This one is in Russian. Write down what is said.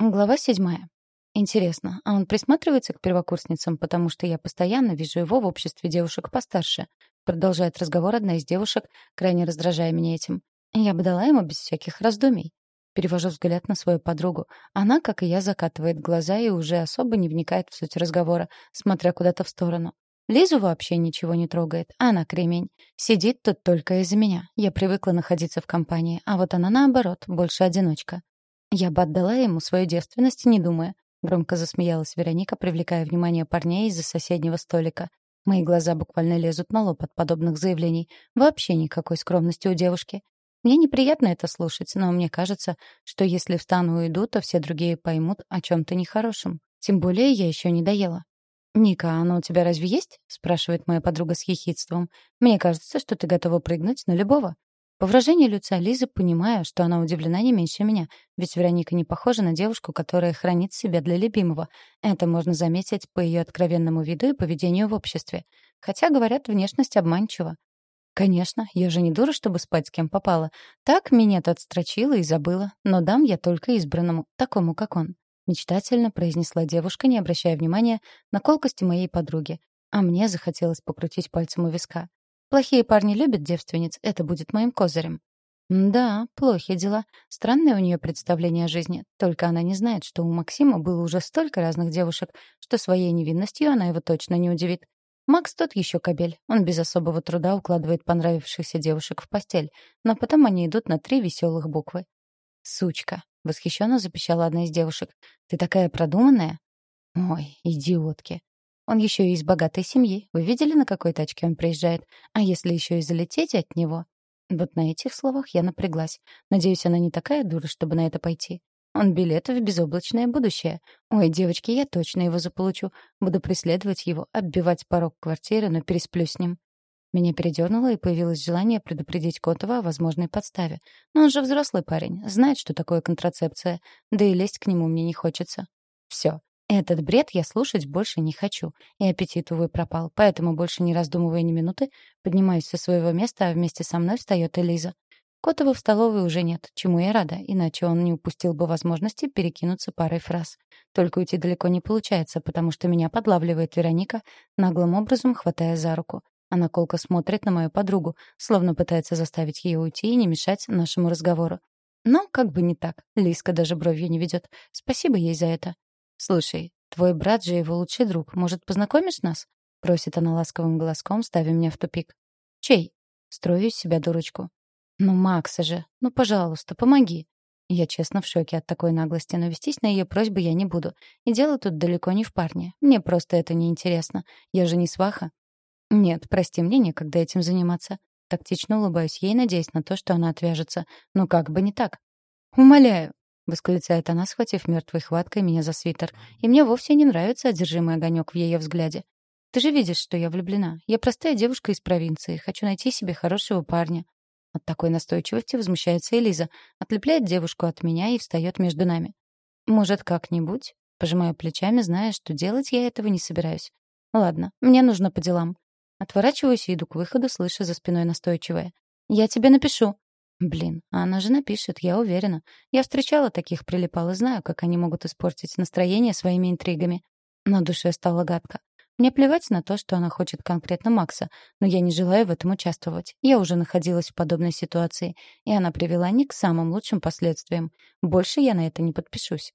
Глава седьмая. Интересно, а он присматривается к первокурсницам, потому что я постоянно вижу его в обществе девушек постарше. Продолжает разговор одна из девушек, крайне раздражая меня этим. Я бы дала ему без всяких раздумий. Перевожу взгляд на свою подругу. Она, как и я, закатывает глаза и уже особо не вникает в суть разговора, смотря куда-то в сторону. Лизу вообще ничего не трогает, а она кремень. Сидит тут только из-за меня. Я привыкла находиться в компании, а вот она, наоборот, больше одиночка. Я бы отдала ему свою девственность, не думая. Громко засмеялась Вероника, привлекая внимание парней из-за соседнего столика. Мои глаза буквально лезут на лоб от подобных заявлений. Вообще никакой скромности у девушки. Мне неприятно это слушать, но мне кажется, что если встану и уйду, то все другие поймут о чем-то нехорошем. Тем более я еще не доела. «Ника, оно у тебя разве есть?» — спрашивает моя подруга с ехидством. «Мне кажется, что ты готова прыгнуть на любого». По выражению лица Лизы понимаю, что она удивлена не меньше меня, ведь Вероника не похожа на девушку, которая хранит себя для любимого. Это можно заметить по ее откровенному виду и поведению в обществе. Хотя, говорят, внешность обманчива. Конечно, я же не дура, чтобы спать с кем попало. Так меня то отстрочила и забыла, но дам я только избранному, такому, как он. Мечтательно произнесла девушка, не обращая внимания на колкости моей подруги. А мне захотелось покрутить пальцем у виска. Плохие парни любят девственниц, это будет моим козырем. Да, плохие дела. Странное у нее представление о жизни. Только она не знает, что у Максима было уже столько разных девушек, что своей невинностью она его точно не удивит. Макс тот еще кобель. Он без особого труда укладывает понравившихся девушек в постель, но потом они идут на три веселых буквы. «Сучка!» — восхищенно запищала одна из девушек. «Ты такая продуманная?» «Ой, идиотки!» Он еще и из богатой семьи. Вы видели, на какой тачке он приезжает? А если еще и залететь от него? Вот на этих словах я напряглась. Надеюсь, она не такая дура, чтобы на это пойти. Он билет в безоблачное будущее. Ой, девочки, я точно его заполучу. Буду преследовать его, оббивать порог квартиры, но пересплю с ним. Меня передернуло, и появилось желание предупредить Котова о возможной подставе. Но он же взрослый парень, знает, что такое контрацепция. Да и лезть к нему мне не хочется. Все. Этот бред я слушать больше не хочу, и аппетит, увы, пропал, поэтому, больше не раздумывая ни минуты, поднимаюсь со своего места, а вместе со мной встает Элиза. Котова в столовой уже нет, чему я рада, иначе он не упустил бы возможности перекинуться парой фраз. Только уйти далеко не получается, потому что меня подлавливает Вероника, наглым образом хватая за руку. Она колко смотрит на мою подругу, словно пытается заставить ее уйти и не мешать нашему разговору. Но как бы не так, Лиска даже бровью не ведет. Спасибо ей за это. «Слушай, твой брат же его лучший друг. Может, познакомишь нас?» — просит она ласковым голоском, ставя меня в тупик. «Чей?» — строю из себя дурочку. «Ну, Макса же. Ну, пожалуйста, помоги». Я честно в шоке от такой наглости, но вестись на ее просьбы я не буду. И дело тут далеко не в парне. Мне просто это не интересно. Я же не сваха. Нет, прости, мне некогда этим заниматься. Тактично улыбаюсь ей, надеясь на то, что она отвяжется. Но как бы не так. «Умоляю», восклицает она, схватив мертвой хваткой меня за свитер. И мне вовсе не нравится одержимый огонек в ее взгляде. Ты же видишь, что я влюблена. Я простая девушка из провинции, хочу найти себе хорошего парня. От такой настойчивости возмущается Элиза, отлепляет девушку от меня и встает между нами. Может, как-нибудь? Пожимаю плечами, зная, что делать я этого не собираюсь. Ладно, мне нужно по делам. Отворачиваюсь и иду к выходу, слыша за спиной настойчивое. «Я тебе напишу». Блин, а она же напишет, я уверена. Я встречала таких прилипал и знаю, как они могут испортить настроение своими интригами. На душе стало гадко. Мне плевать на то, что она хочет конкретно Макса, но я не желаю в этом участвовать. Я уже находилась в подобной ситуации, и она привела не к самым лучшим последствиям. Больше я на это не подпишусь.